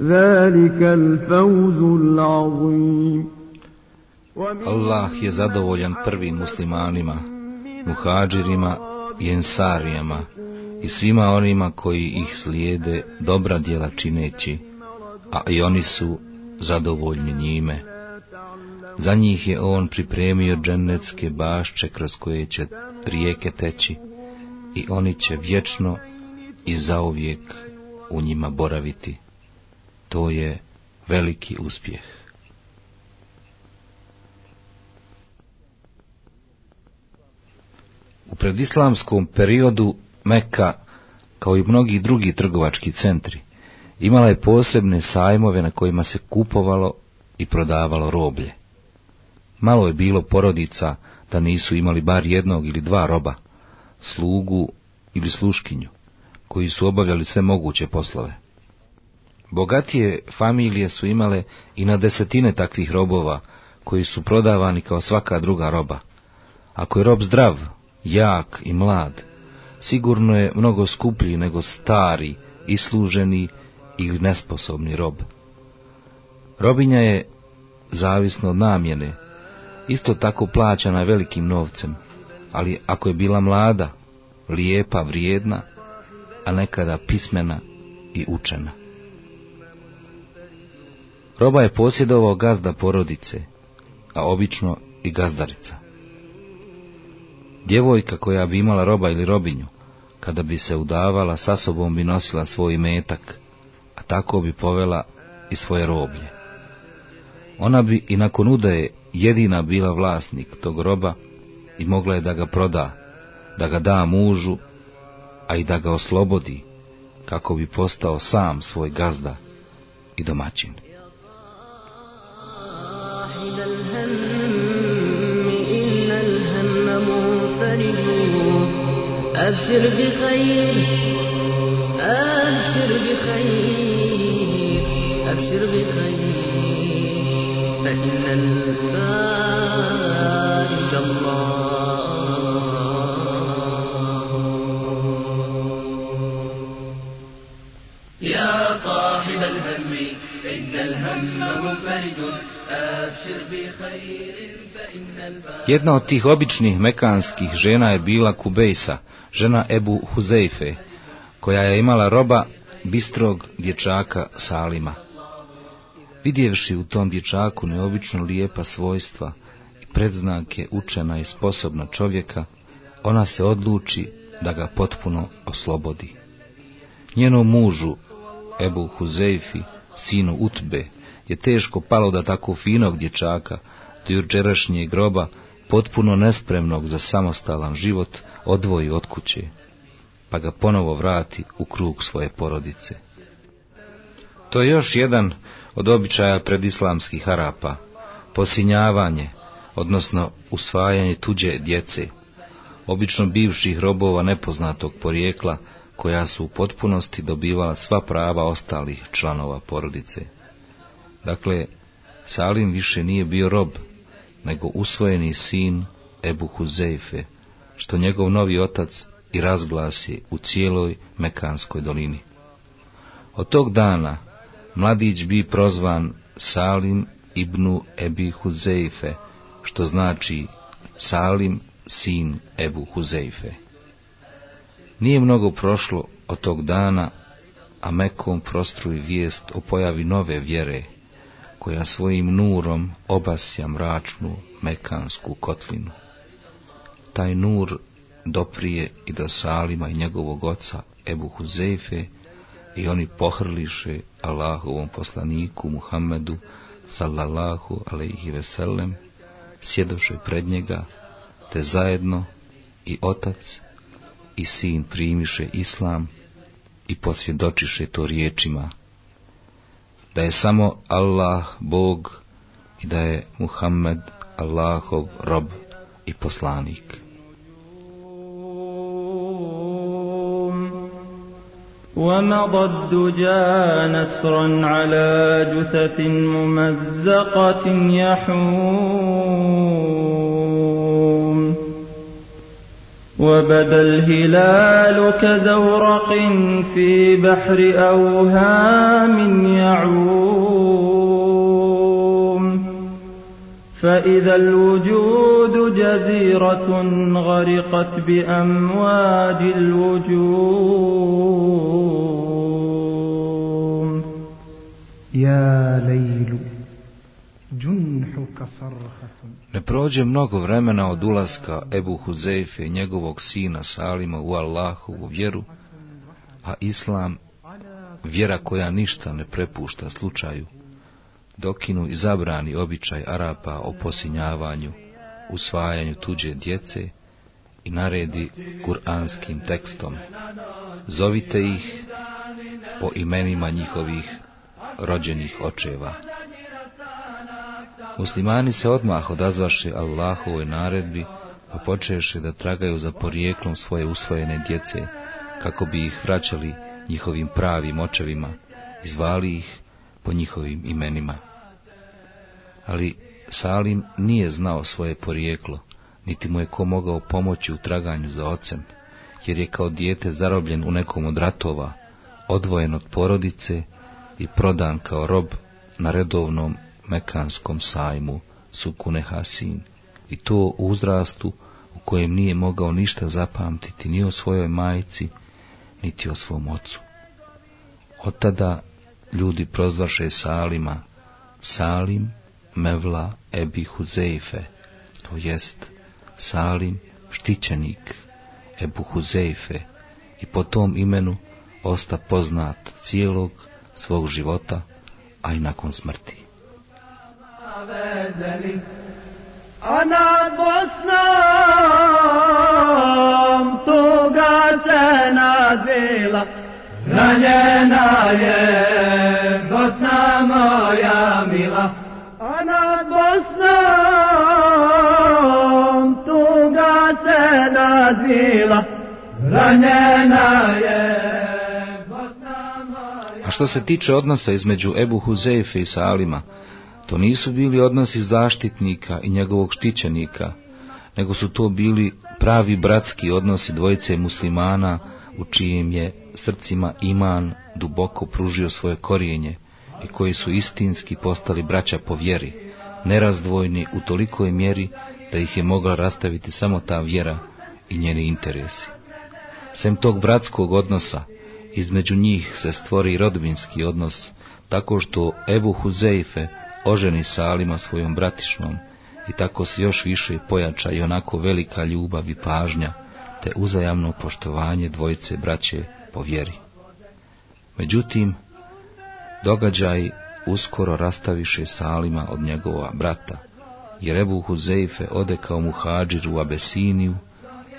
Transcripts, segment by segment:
ذلك الفوز العظيم Allah je zadovoljan prvim muslimanima, muhađirima i ensarijama i svima onima koji ih slijede dobra djela čineći, a i oni su zadovoljni njime. Za njih je on pripremio dženecke bašče kroz koje će rijeke teći i oni će vječno i zauvijek u njima boraviti. To je veliki uspjeh. U predislamskom periodu Meka, kao i mnogi drugi trgovački centri, imala je posebne sajmove na kojima se kupovalo i prodavalo roblje. Malo je bilo porodica da nisu imali bar jednog ili dva roba, slugu ili sluškinju, koji su obavljali sve moguće poslove. Bogatije familije su imale i na desetine takvih robova, koji su prodavani kao svaka druga roba. Ako je rob zdrav, jak i mlad, sigurno je mnogo skuplji nego stari, isluženi ili nesposobni rob. Robinja je, zavisno od namjene, isto tako plaćana velikim novcem, ali ako je bila mlada, lijepa, vrijedna, a nekada pismena i učena. Roba je posjedovao gazda porodice, a obično i gazdarica. Djevojka koja bi imala roba ili robinju, kada bi se udavala, sa sobom bi nosila svoj metak, a tako bi povela i svoje roblje. Ona bi i nakon udaje jedina bila vlasnik tog roba i mogla je da ga proda, da ga da mužu, a i da ga oslobodi, kako bi postao sam svoj gazda i domaćin. أبشر بخير أبشر بخير أبشر بخير فإن الفارج الله. يا صاحب الهم إن الهم منفرد أبشر بخير. Jedna od tih običnih mekanskih žena je bila Kubejsa, žena Ebu Huzeife, koja je imala roba bistrog dječaka Salima. Vidjevši u tom dječaku neobično lijepa svojstva i predznake učena i sposobna čovjeka, ona se odluči da ga potpuno oslobodi. Njenom mužu, Ebu Huzeifi, sinu Utbe, je teško palo da tako finog dječaka, jučerašnjeg groba, potpuno nespremnog za samostalan život, odvoji od kuće, pa ga ponovo vrati u krug svoje porodice. To je još jedan od običaja predislamskih Arapa, posinjavanje, odnosno usvajanje tuđe djece, obično bivših robova nepoznatog porijekla, koja su u potpunosti dobivala sva prava ostalih članova porodice. Dakle, Salim više nije bio rob, nego usvojeni sin Ebu Huzeife, što njegov novi otac i razglasi u cijeloj Mekanskoj dolini. Od tog dana mladić bi prozvan Salim ibnu Ebi Huzeife, što znači Salim sin Ebu Huzeife. Nije mnogo prošlo od tog dana, a Mekom prostruji vijest o pojavi nove vjere, koja svojim nurom obasja mračnu mekansku kotlinu. Taj nur doprije i do Salima i njegovog oca Ebu Huzeife i oni pohrliše Allahovom poslaniku Muhammedu sallallahu alaihi veselem, sjedoše pred njega, te zajedno i otac i sin primiše islam i posvjedočiše to riječima da je samo Allah Bog i da je Muhammed Allahov rob i poslanik. ومضى الدجى نسرا على جثث ممزقة يحوم وبدأ الهلال كزورق في بحر أوهام يعوم. فإذا الوجود جزيرة غرقت بأمواج الوجوم. يا ليل جنحك صرخة Ne prođe mnogo vremena od ulaska Ebu Huzeife i njegovog sina Salima u Allahovu vjeru, a Islam, vjera koja ništa ne prepušta slučaju, dokinu i zabrani običaj Arapa o posinjavanju, usvajanju tuđe djece i naredi kuranskim tekstom. Zovite ih po imenima njihovih rođenih očeva. Muslimani se odmah odazvaše Allahovoj naredbi, pa počeše da tragaju za porijeklom svoje usvojene djece, kako bi ih vraćali njihovim pravim očevima i zvali ih po njihovim imenima. Ali Salim nije znao svoje porijeklo, niti mu je ko mogao pomoći u traganju za ocem, jer je kao dijete zarobljen u nekom od ratova, odvojen od porodice i prodan kao rob na redovnom mekanskom sajmu Sukune Hasin, i to u uzrastu u kojem nije mogao ništa zapamtiti ni o svojoj majci, niti o svom ocu. Od tada ljudi prozvaše Salima Salim Mevla Ebi Huzeife, to jest Salim štićenik Ebu Huzeife i po tom imenu osta poznat cijelog svog života, a i nakon smrti. Ana Bosnom tuga se nadvila, ranjena je Bosna moja mila. Ana Bosnom tuga se nadvila, ranjena je A što se tiče odnosa između Ebu Huzeife i Salima, to nisu bili odnosi zaštitnika i njegovog štićenika, nego su to bili pravi bratski odnosi dvojice muslimana u čijim je srcima iman duboko pružio svoje korijenje i koji su istinski postali braća po vjeri, nerazdvojni u tolikoj mjeri da ih je mogla rastaviti samo ta vjera i njeni interesi. Sem tog bratskog odnosa, između njih se stvori rodbinski odnos, tako što Ebu Huzeife oženi Salima svojom bratišnom i tako se još više pojača i onako velika ljubav i pažnja, te uzajamno poštovanje dvojice braće po vjeri. Međutim, događaj uskoro rastaviše Salima od njegova brata, jer Ebu Huzeife ode kao u Abesiniju,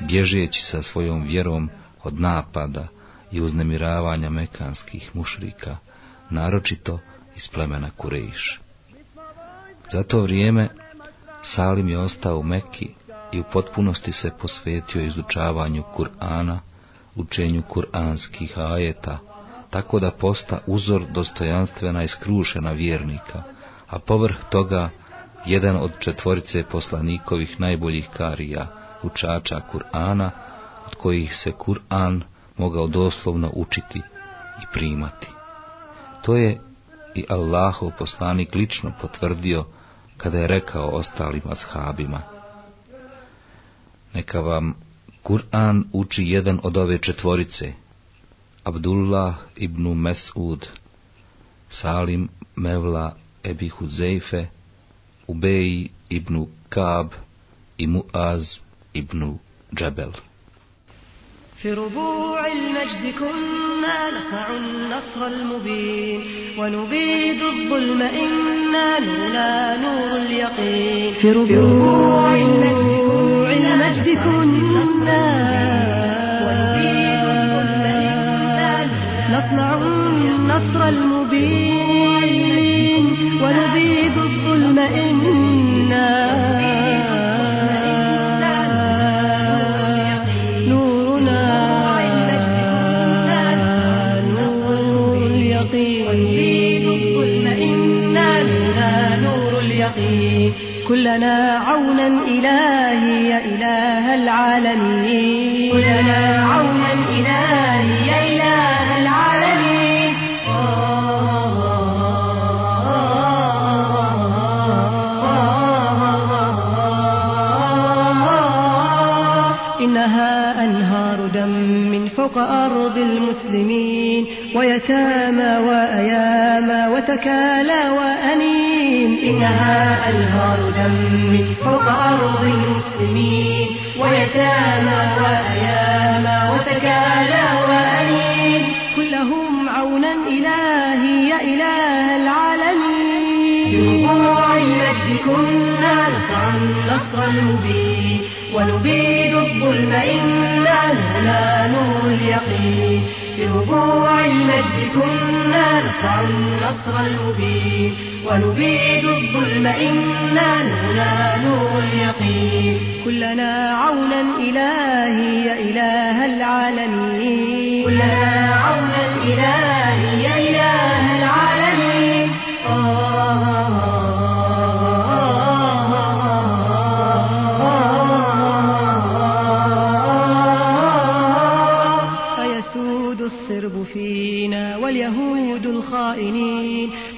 bježeći sa svojom vjerom od napada i uznemiravanja mekanskih mušrika, naročito iz plemena Kurejiš. Za to vrijeme Salim je ostao u Mekki i u potpunosti se posvetio izučavanju Kur'ana, učenju kuranskih ajeta, tako da posta uzor dostojanstvena i skrušena vjernika, a povrh toga jedan od četvorice poslanikovih najboljih karija, učača Kur'ana, od kojih se Kur'an mogao doslovno učiti i primati. To je i Allahov poslanik lično potvrdio kada je rekao ostalim ashabima. Neka vam Kur'an uči jedan od ove četvorice, Abdullah ibn Mes'ud, Salim Mevla Ebi Huzeife, Ubej ibn Kab i Muaz ibn Džebel. في ربوع المجد كنا نفع النصر المبين ونبيد الظلم نورنا نورنا نور اليقين. في ربوع المجد كنا نطلع النصر المبين ونبين لنا عونا إلى إنها أنهار دم فوق أرض المسلمين ويتامى وأياما وتكالى وأنين. إنها أنهار دم فوق أرض المسلمين ويتامى وأياما وتكالى وأنين. كلهم عونا إلهي يا إله العالمين. المجد كنا نسعى النصر المبين ونبيد الظلم إنا لنا نور اليقين بربوع المجد كنا نسعى النصر المبين. ونبيد الظلم إنا لنا نور اليقين. كلنا عونا إلهي يا إله العالمين. كلنا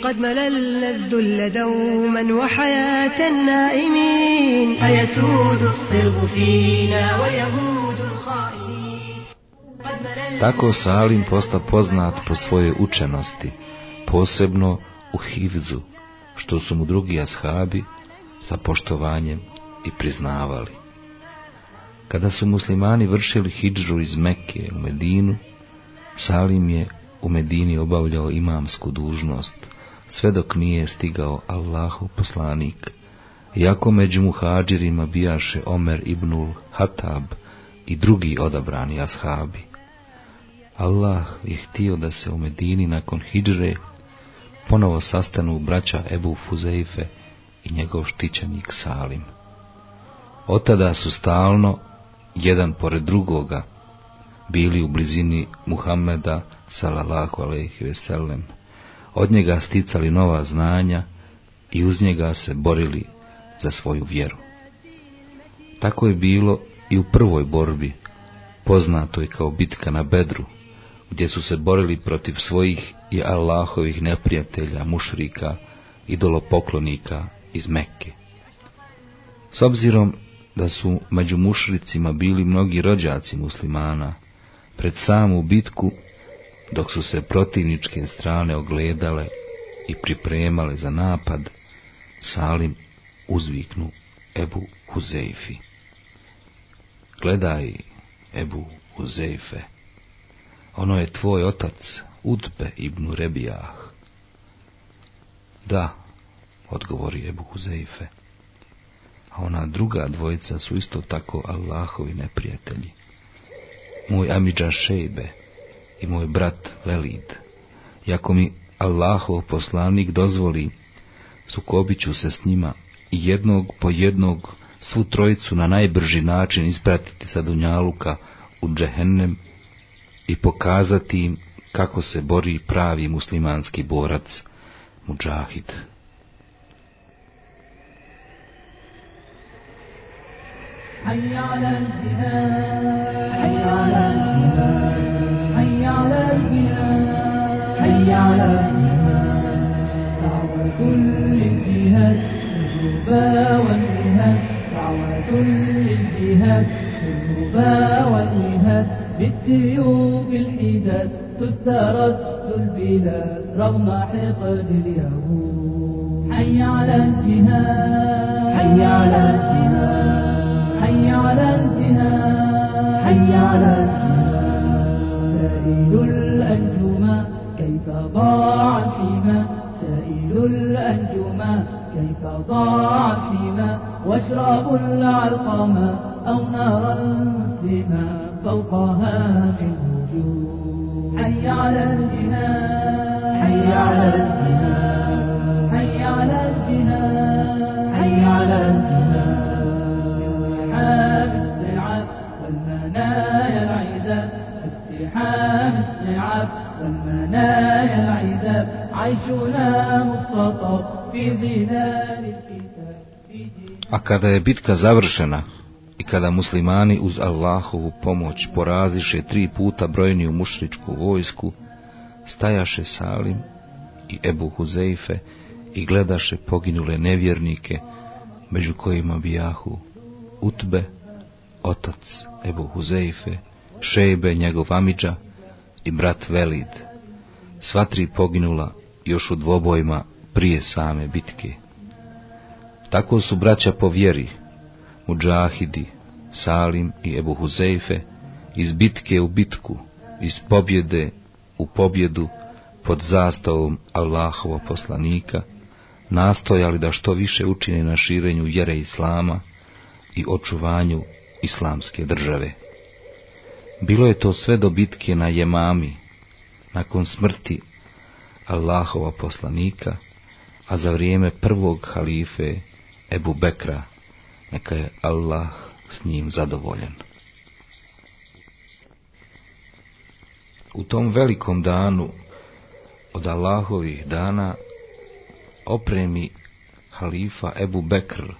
قد مللنا الذل دوما وحياة النائمين فيسود الصرب فينا واليهود الخائنين قد مللنا Tako Salim posta poznat po svojoj učenosti, posebno u hivzu, što su mu drugi ashabi sa poštovanjem i priznavali. Kada su muslimani vršili hidžru iz Mekke u Medinu, Salim je u Medini obavljao imamsku dužnost, sve dok nije stigao Allahu poslanik, iako među muhađirima bijaše Omer ibnul Hatab i drugi odabrani ashabi. Allah je htio da se u Medini nakon hidžre ponovo sastanu braća Ebu Fuzeife i njegov štićenik Salim. Otada su stalno, jedan pored drugoga, bili u blizini Muhammeda, salallahu alaihi veselem, od njega sticali nova znanja i uz njega se borili za svoju vjeru. Tako je bilo i u prvoj borbi, poznatoj kao bitka na Bedru, gdje su se borili protiv svojih i Allahovih neprijatelja, mušrika, idolopoklonika iz Mekke. S obzirom da su među mušricima bili mnogi rođaci muslimana, pred samu bitku, dok su se protivničke strane ogledale i pripremale za napad, Salim uzviknu Ebu Huzeifi. Gledaj, Ebu Huzeife, ono je tvoj otac, Utbe ibn Rebijah. Da, odgovori Ebu Huzeife, a ona druga dvojica su isto tako Allahovi neprijatelji. Moj Amidža Šejbe i moj brat Velid. Jako mi Allahov poslanik dozvoli, sukobit ću se s njima i jednog po jednog svu trojicu na najbrži način ispratiti sa Dunjaluka u džehennem i pokazati im kako se bori pravi muslimanski borac, muđahid. حي على الجهاد حي على دعوة للجهاد الربا والجهاد دعوة للجهاد الربا والجهاد بالسيوف الحداد تسترد البلاد رغم حقد اليهود حي على الجهاد حي على الجهاد حي على الجهاد حي على الجهاد سائل الأنجما كيف ضاع الحمى سائل الأنجما كيف ضاع الحمى واشربوا العلقما أو نارا مسلما فوقها من وجود؟ حي على الجهاد حي على الجهاد حي على الجهاد حي على الجهاد الصعاب والمنايا العذاب عيشنا مختطف في ظلال الكتاب A kada je bitka završena i kada muslimani uz Allahovu pomoć poraziše tri puta brojniju mušričku vojsku, stajaše Salim i Ebu Huzeife i gledaše poginule nevjernike, među kojima bijahu Utbe, otac Ebu Huzeife, Šejbe, njegov Amidža i brat Velid. Sva tri poginula još u dvobojima prije same bitke. Tako su braća po vjeri, Mudžahidi, Salim i Ebu Huzeife, iz bitke u bitku, iz pobjede u pobjedu, pod zastavom Allahova poslanika, nastojali da što više učine na širenju vjere Islama i očuvanju islamske države. Bilo je to sve do bitke na Jemami, nakon smrti Allahova poslanika, a za vrijeme prvog halife Ebu Bekra, neka je Allah s njim zadovoljen. U tom velikom danu od Allahovih dana opremi halifa Ebu Bekr,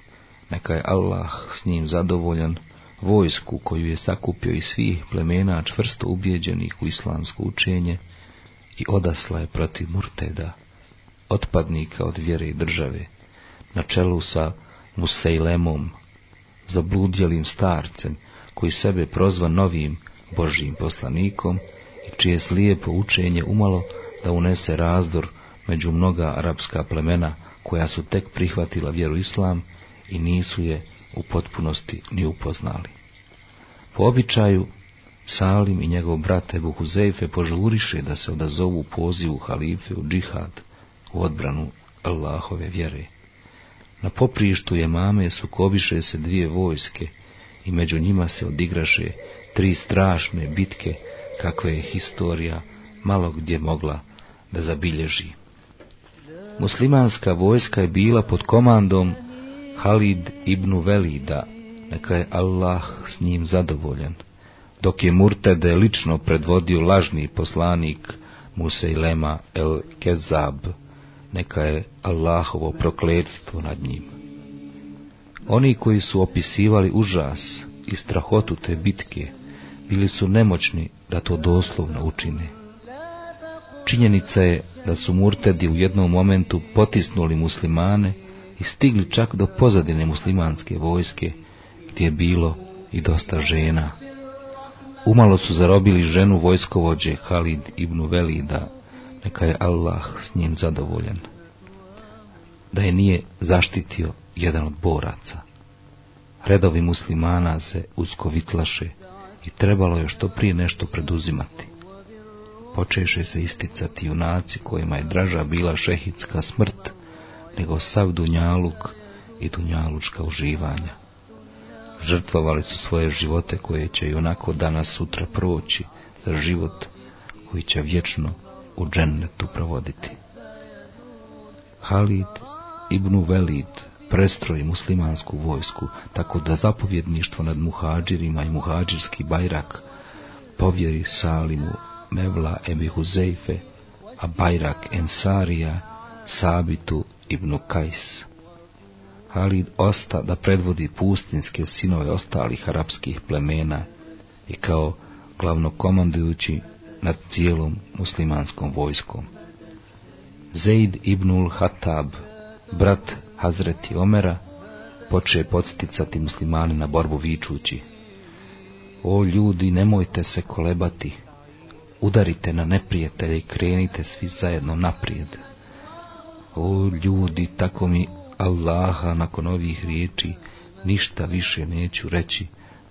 neka je Allah s njim zadovoljan, vojsku koju je sakupio iz svih plemena čvrsto ubjeđenih u islamsko učenje i odasla je protiv murteda, otpadnika od vjere i države, na čelu sa Musejlemom, zabludjelim starcem, koji sebe prozva novim Božijim poslanikom i čije slijepo učenje umalo da unese razdor među mnoga arapska plemena koja su tek prihvatila vjeru islam i nisu je u potpunosti ni upoznali. Po običaju, Salim i njegov brat Ebu Huzeife požuriše da se odazovu pozivu halife u džihad u odbranu Allahove vjere. Na poprištu je mame sukobiše se dvije vojske i među njima se odigraše tri strašne bitke kakve je historija malo gdje mogla da zabilježi. Muslimanska vojska je bila pod komandom Halid ibn Velida, neka je Allah s njim zadovoljan, dok je Murtede lično predvodio lažni poslanik Musejlema el Kezab, neka je Allahovo prokletstvo nad njim. Oni koji su opisivali užas i strahotu te bitke, bili su nemoćni da to doslovno učine. Činjenica je da su murtedi u jednom momentu potisnuli muslimane i stigli čak do pozadine muslimanske vojske, gdje je bilo i dosta žena. Umalo su zarobili ženu vojskovođe Halid ibn Velida, neka je Allah s njim zadovoljan. Da je nije zaštitio jedan od boraca. Redovi muslimana se uskovitlaše i trebalo je što prije nešto preduzimati. Počeše se isticati junaci kojima je draža bila šehitska smrt, nego sav dunjaluk i dunjalučka uživanja. Žrtvovali su svoje živote koje će i onako danas sutra proći za život koji će vječno u džennetu provoditi. Halid ibn Velid prestroji muslimansku vojsku, tako da zapovjedništvo nad muhađirima i muhađirski bajrak povjeri Salimu Mevla Ebi Huzeife, a bajrak Ensarija Sabitu ibn Kajs. Halid osta da predvodi pustinske sinove ostalih arapskih plemena i kao glavnokomandujući nad cijelom muslimanskom vojskom. Zaid ibnul Hatab, brat Hazreti Omera, poče podsticati muslimane na borbu vičući. O ljudi, nemojte se kolebati, udarite na neprijatelje i krenite svi zajedno naprijed. O ljudi, tako mi Allaha nakon ovih riječi ništa više neću reći,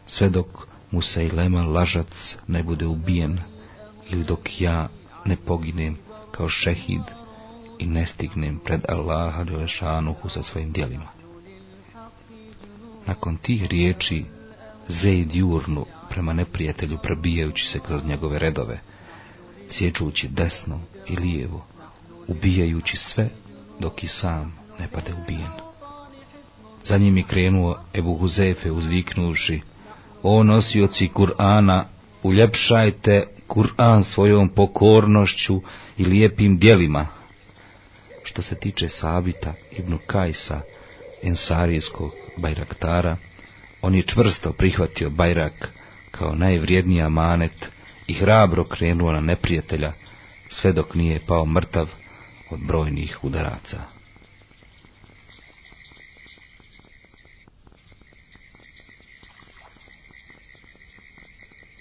sve dok Musejlema lažac ne bude ubijen ili dok ja ne poginem kao šehid i ne stignem pred Allaha Đelešanuhu sa svojim djelima. Nakon tih riječi Zeid jurnu prema neprijatelju prebijajući se kroz njegove redove, sjeđući desno i lijevo, ubijajući sve dok i sam ne pade ubijen. Za njim je krenuo Ebu Huzefe uzviknuši, o nosioci Kur'ana, uljepšajte Kur'an svojom pokornošću i lijepim djelima, što se tiče Sabita ibn Kajsa, ensarijskog bajraktara, on je čvrsto prihvatio bajrak kao najvrijednija manet i hrabro krenuo na neprijatelja, sve dok nije pao mrtav od brojnih udaraca.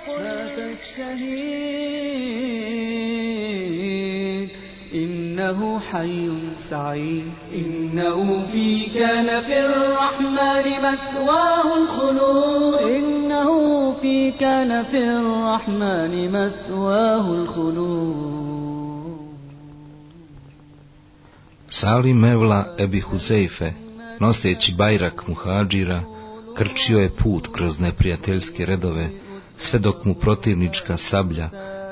تقل لا تستهين إنه حي سعيد إنه في كان في الرحمن مثواه الخلود إنه في كان في الرحمن مثواه الخلود Salim Mevla Ebi Huzeife, noseći bajrak muhađira, krčio je put kroz neprijateljske redove, sve dok mu protivnička sablja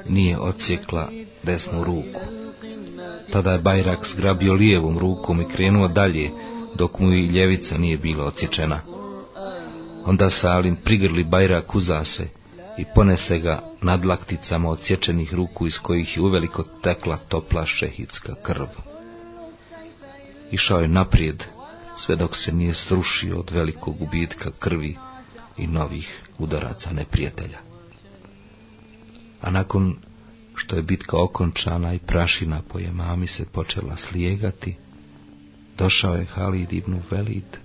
nije odsjekla desnu ruku. Tada je bajrak zgrabio lijevom rukom i krenuo dalje, dok mu i ljevica nije bila odsječena. Onda Salim prigrli bajrak uzase i ponese ga nad lakticama odsječenih ruku iz kojih je uveliko tekla topla šehidska krv. Išao je naprijed, sve dok se nije srušio od velikog gubitka krvi i novih udaraca neprijatelja. A nakon što je bitka okončana i prašina po jemami se počela slijegati, došao je Halid ibn Velid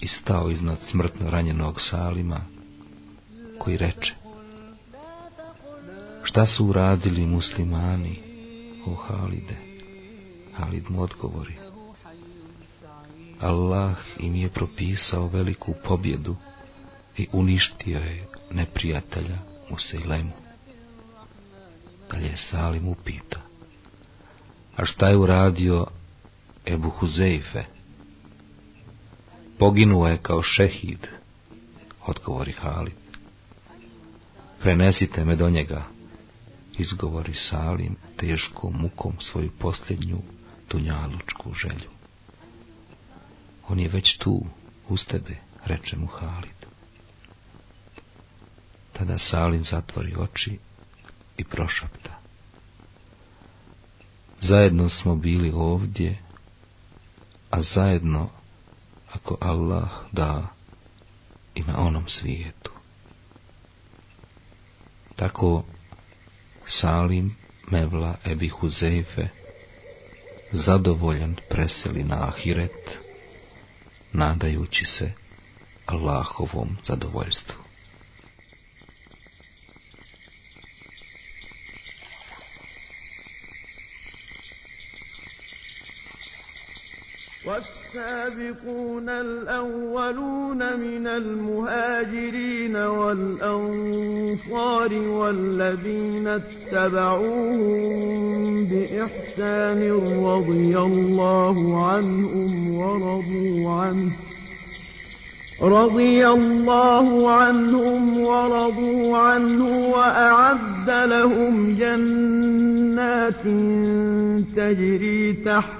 i stao iznad smrtno ranjenog Salima, koji reče, šta su uradili muslimani, o Halide? Halid mu odgovori, Allah im je propisao veliku pobjedu i uništio je neprijatelja u Sejlemu. Dalje Salim upita, a šta je uradio Ebu Huzeife? Poginuo je kao šehid, odgovori Halid. Prenesite me do njega, izgovori Salim teškom mukom svoju posljednju tunjalučku želju. On je već tu, uz tebe, reče mu Halid. Tada Salim zatvori oči i prošapta. Zajedno smo bili ovdje, a zajedno, ako Allah da, i na onom svijetu. Tako Salim Mevla Ebi Huzeife zadovoljan preseli na Ahiret, nadajući se Allahovom zadovoljstvu. وَاسْتَ والسابقون الأولون من المهاجرين والأنصار والذين اتبعوهم بإحسان رضي الله عنهم ورضوا عنه رضي الله عنهم ورضوا عنه وأعد لهم جنات تجري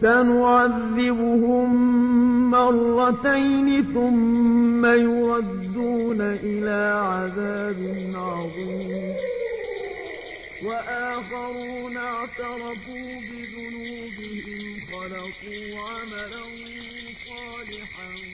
سنعذبهم مرتين ثم يردون إلى عذاب عظيم. وآخرون اعترفوا بذنوبهم خلقوا عملا صالحا.